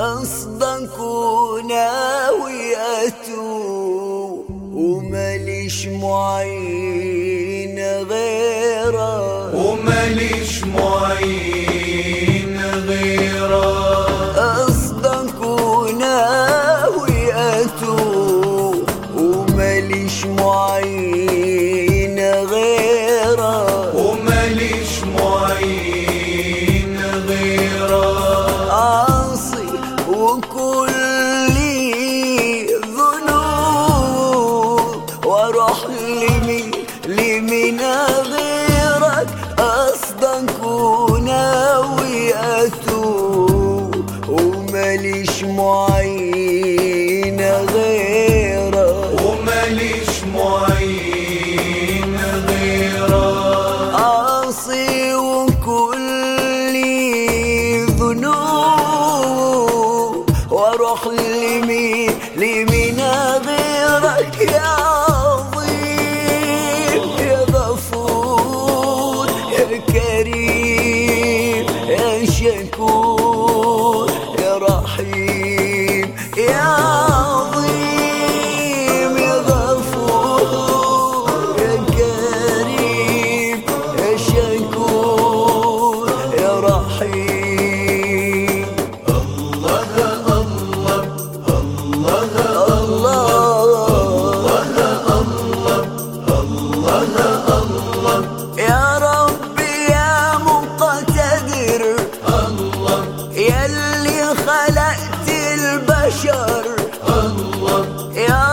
أصدق وناويته ومليش معين غيره ومليش معين غيره أصدق وناويته ومليش معين غيره ومليش معين لمين لمين غيرك أصدق وناوي اتوب ومليش معين غيرك. ومليش معين غيره عاصي وكل ذنوب. وأروح لمين لمين 幸福 Yeah.